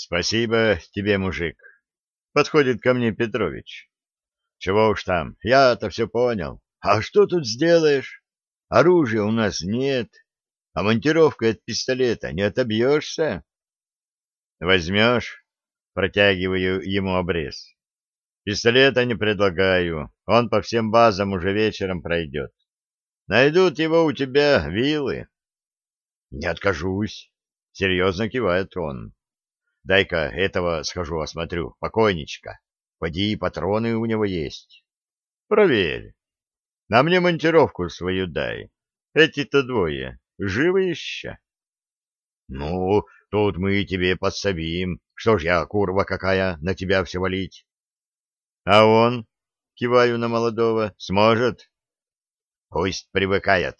Спасибо тебе, мужик. Подходит ко мне Петрович. Чего уж там, я-то все понял. А что тут сделаешь? Оружия у нас нет, а монтировкой от пистолета не отобьешься. Возьмешь, протягиваю ему обрез. Пистолета не предлагаю, он по всем базам уже вечером пройдет. Найдут его у тебя вилы. Не откажусь, серьезно кивает он. Дай-ка этого схожу осмотрю, покойничка. Поди, патроны у него есть. Проверь. На мне монтировку свою дай. Эти-то двое живы еще? Ну, тут мы тебе подсобим. Что ж я, курва какая, на тебя все валить? А он, киваю на молодого, сможет? Пусть привыкает.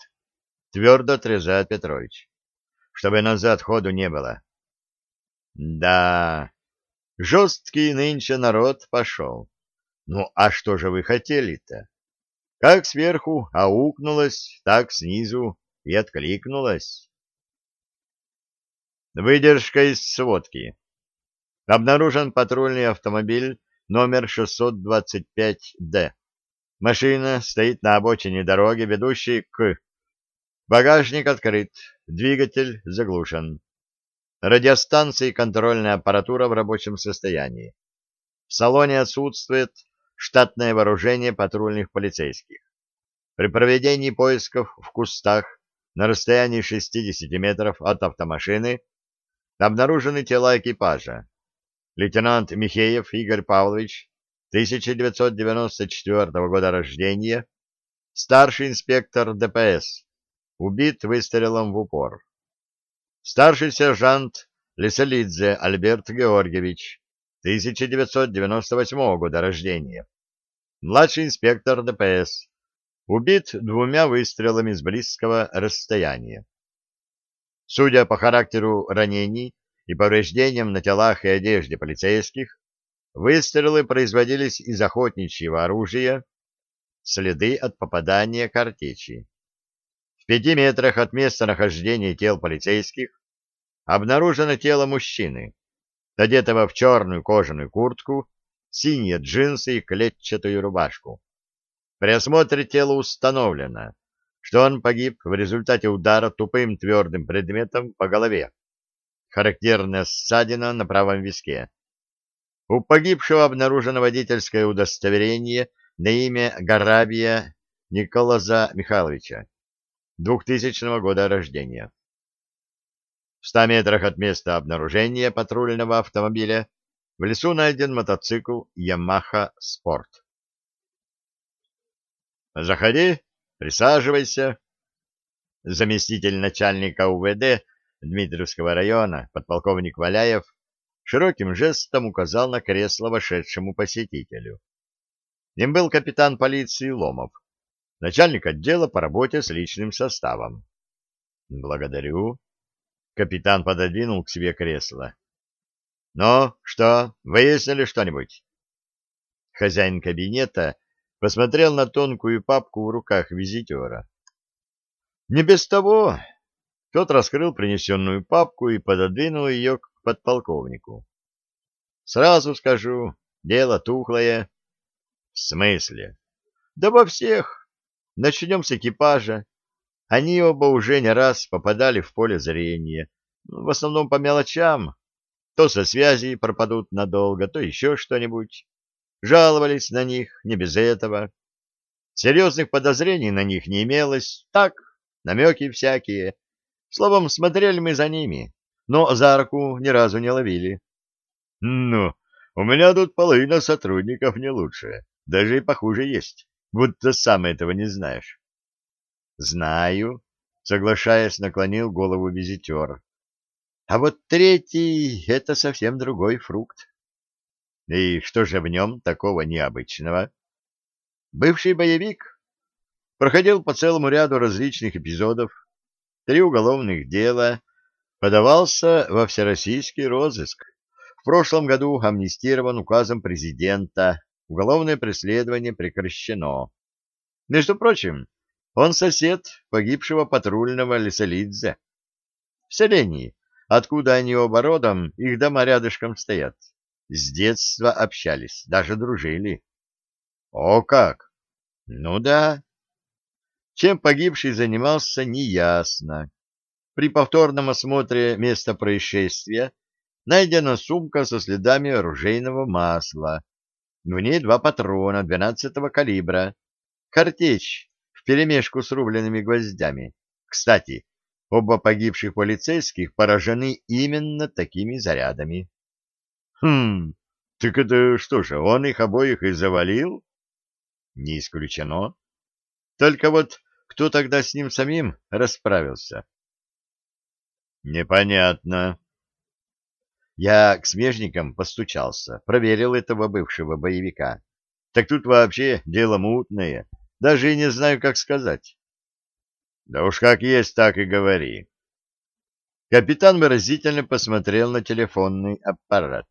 Твердо отрезает Петрович. Чтобы назад ходу не было. Да, жесткий нынче народ пошел. Ну, а что же вы хотели-то? Как сверху аукнулось, так снизу и откликнулось. Выдержка из сводки. Обнаружен патрульный автомобиль номер 625-Д. Машина стоит на обочине дороги, ведущей к... Багажник открыт, двигатель заглушен. Радиостанция и контрольная аппаратура в рабочем состоянии. В салоне отсутствует штатное вооружение патрульных полицейских. При проведении поисков в кустах на расстоянии 60 метров от автомашины обнаружены тела экипажа. Лейтенант Михеев Игорь Павлович, 1994 года рождения, старший инспектор ДПС, убит выстрелом в упор старший сержант Леселидзе Альберт Георгиевич, 1998 года рождения, младший инспектор ДПС, убит двумя выстрелами с близкого расстояния. Судя по характеру ранений и повреждениям на телах и одежде полицейских, выстрелы производились из охотничьего оружия, следы от попадания картечи. В пяти метрах от места нахождения тел полицейских обнаружено тело мужчины, одетого в черную кожаную куртку, синие джинсы и клетчатую рубашку. При осмотре тела установлено, что он погиб в результате удара тупым твердым предметом по голове. Характерная ссадина на правом виске. У погибшего обнаружено водительское удостоверение на имя Гарабия Николаза Михайловича, 2000 года рождения. В ста метрах от места обнаружения патрульного автомобиля в лесу найден мотоцикл Yamaha Sport. «Заходи, присаживайся». Заместитель начальника УВД Дмитриевского района, подполковник Валяев, широким жестом указал на кресло вошедшему посетителю. Им был капитан полиции Ломов, начальник отдела по работе с личным составом. «Благодарю», Капитан пододвинул к себе кресло. — Ну, что, выяснили что-нибудь? Хозяин кабинета посмотрел на тонкую папку в руках визитера. — Не без того. Тот раскрыл принесенную папку и пододвинул ее к подполковнику. — Сразу скажу, дело тухлое. — В смысле? — Да во всех. Начнем с экипажа. Они оба уже не раз попадали в поле зрения, в основном по мелочам. То со связи пропадут надолго, то еще что-нибудь. Жаловались на них, не без этого. Серьезных подозрений на них не имелось, так, намеки всякие. Словом, смотрели мы за ними, но за руку ни разу не ловили. Ну, у меня тут половина сотрудников не лучше, даже и похуже есть, будто сам этого не знаешь. Знаю, соглашаясь, наклонил голову визитер. А вот третий — это совсем другой фрукт. И что же в нем такого необычного? Бывший боевик проходил по целому ряду различных эпизодов, три уголовных дела, подавался во всероссийский розыск. В прошлом году амнистирован указом президента, уголовное преследование прекращено. Между прочим, он сосед погибшего патрульного Лесолидзе. В селении откуда они оба родом, их дома рядышком стоят. С детства общались, даже дружили. О как! Ну да. Чем погибший занимался, неясно. При повторном осмотре места происшествия найдена сумка со следами оружейного масла. В ней два патрона 12-го калибра. Картечь вперемешку с рубленными гвоздями. Кстати, оба погибших полицейских поражены именно такими зарядами. Хм, так это что же, он их обоих и завалил? Не исключено. Только вот кто тогда с ним самим расправился? Непонятно. Я к смежникам постучался, проверил этого бывшего боевика. Так тут вообще дело мутное, даже и не знаю, как сказать. Да уж как есть, так и говори. Капитан выразительно посмотрел на телефонный аппарат.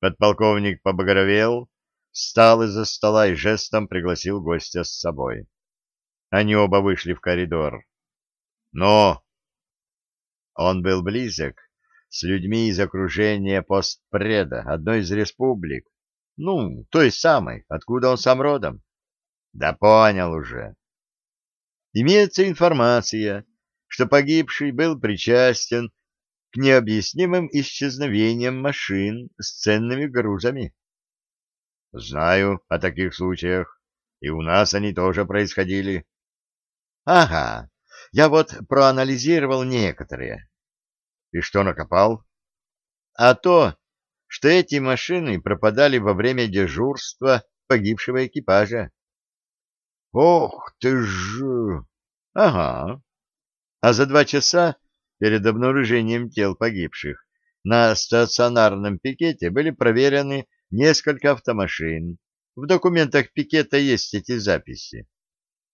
Подполковник побагровел, встал из-за стола и жестом пригласил гостя с собой. Они оба вышли в коридор. «Но!» Он был близок с людьми из окружения постпреда, одной из республик. Ну, той самой, откуда он сам родом. Да понял уже. Имеется информация, что погибший был причастен к необъяснимым исчезновениям машин с ценными грузами. Знаю о таких случаях, и у нас они тоже происходили. Ага, я вот проанализировал некоторые. И что накопал? А то, что эти машины пропадали во время дежурства погибшего экипажа. Ох ты ж! Ага. А за два часа перед обнаружением тел погибших на стационарном пикете были проверены несколько автомашин. В документах пикета есть эти записи.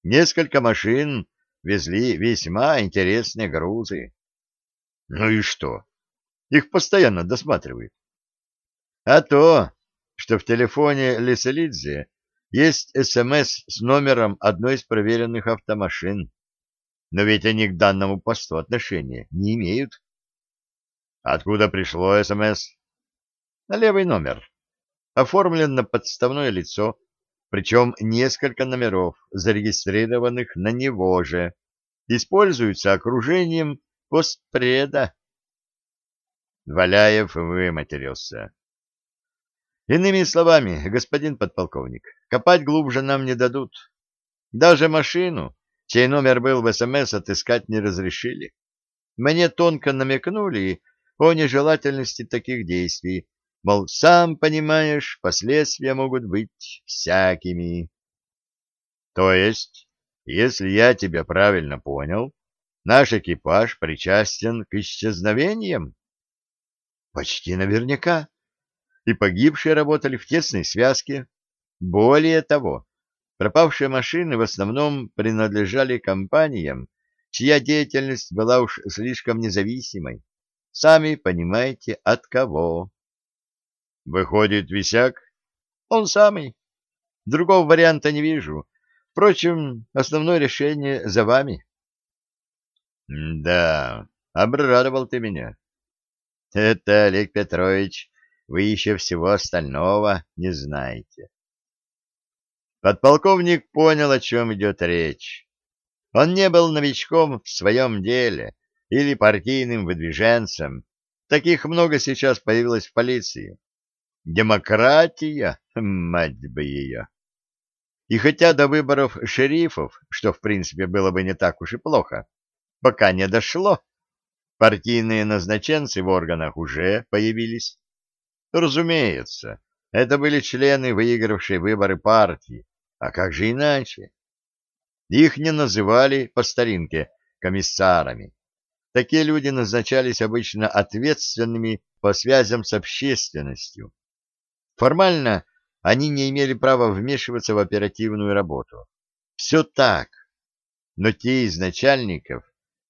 Несколько машин везли весьма интересные грузы. Ну и что? Их постоянно досматривают. А то, что в телефоне Леселидзе есть СМС с номером одной из проверенных автомашин. Но ведь они к данному посту отношения не имеют. Откуда пришло СМС? На левый номер. Оформлен на подставное лицо, причем несколько номеров, зарегистрированных на него же, используются окружением постпреда. Валяев выматерился. Иными словами, господин подполковник, копать глубже нам не дадут. Даже машину, чей номер был в СМС, отыскать не разрешили. Мне тонко намекнули о нежелательности таких действий, мол, сам понимаешь, последствия могут быть всякими. То есть, если я тебя правильно понял, наш экипаж причастен к исчезновениям? Почти наверняка. И погибшие работали в тесной связке. Более того, пропавшие машины в основном принадлежали компаниям, чья деятельность была уж слишком независимой. Сами понимаете, от кого. Выходит, висяк? Он самый. Другого варианта не вижу. Впрочем, основное решение за вами. Да, обрадовал ты меня. Это, Олег Петрович, вы еще всего остального не знаете. Подполковник понял, о чем идет речь. Он не был новичком в своем деле или партийным выдвиженцем. Таких много сейчас появилось в полиции. Демократия, мать бы ее. И хотя до выборов шерифов, что в принципе было бы не так уж и плохо, пока не дошло, партийные назначенцы в органах уже появились. Разумеется, это были члены, выигравшие выборы партии. А как же иначе? Их не называли по старинке комиссарами. Такие люди назначались обычно ответственными по связям с общественностью. Формально они не имели права вмешиваться в оперативную работу. Все так. Но те из начальников,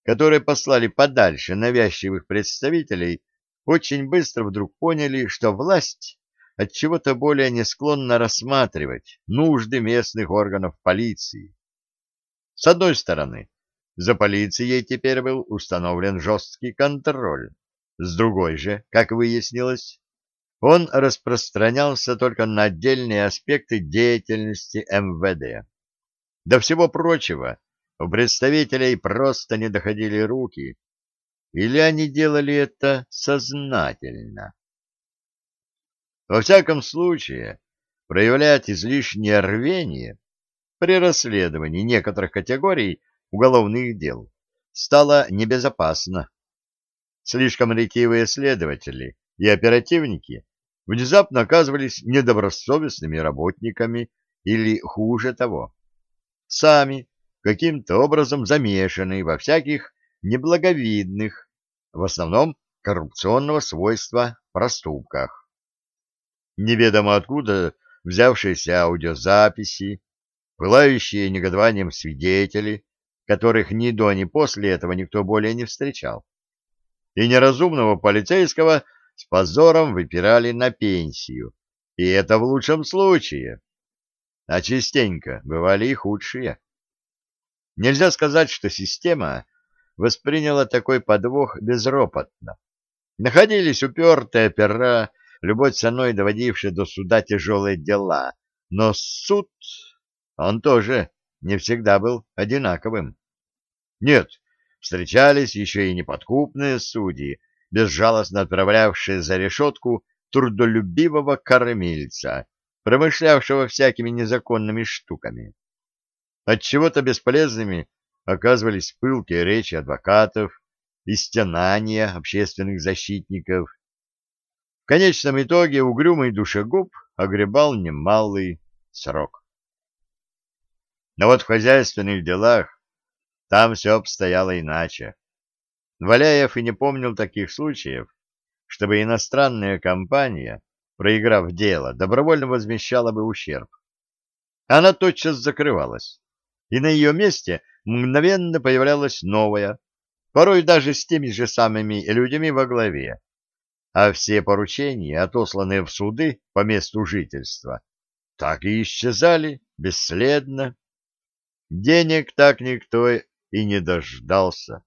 которые послали подальше навязчивых представителей, очень быстро вдруг поняли, что власть от чего-то более не склонна рассматривать нужды местных органов полиции. С одной стороны, за полицией теперь был установлен жесткий контроль. С другой же, как выяснилось, он распространялся только на отдельные аспекты деятельности МВД. До всего прочего, у представителей просто не доходили руки, или они делали это сознательно. Во всяком случае, проявлять излишнее рвение при расследовании некоторых категорий уголовных дел стало небезопасно. Слишком ретивые следователи и оперативники внезапно оказывались недобросовестными работниками или, хуже того, сами каким-то образом замешаны во всяких неблаговидных, в основном коррупционного свойства проступках. Неведомо откуда взявшиеся аудиозаписи, пылающие негодованием свидетели, которых ни до, ни после этого никто более не встречал, и неразумного полицейского с позором выпирали на пенсию, и это в лучшем случае, а частенько бывали и худшие. Нельзя сказать, что система восприняла такой подвох безропотно. Находились упертые опера, любой ценой доводившие до суда тяжелые дела, но суд, он тоже не всегда был одинаковым. Нет, встречались еще и неподкупные судьи, безжалостно отправлявшие за решетку трудолюбивого кормильца, промышлявшего всякими незаконными штуками. Отчего-то бесполезными оказывались пылкие речи адвокатов и стенания общественных защитников. В конечном итоге угрюмый душегуб огребал немалый срок. Но вот в хозяйственных делах там все обстояло иначе. Валяев и не помнил таких случаев, чтобы иностранная компания, проиграв дело, добровольно возмещала бы ущерб. Она тотчас закрывалась и на ее месте мгновенно появлялась новая, порой даже с теми же самыми людьми во главе. А все поручения, отосланные в суды по месту жительства, так и исчезали бесследно. Денег так никто и не дождался.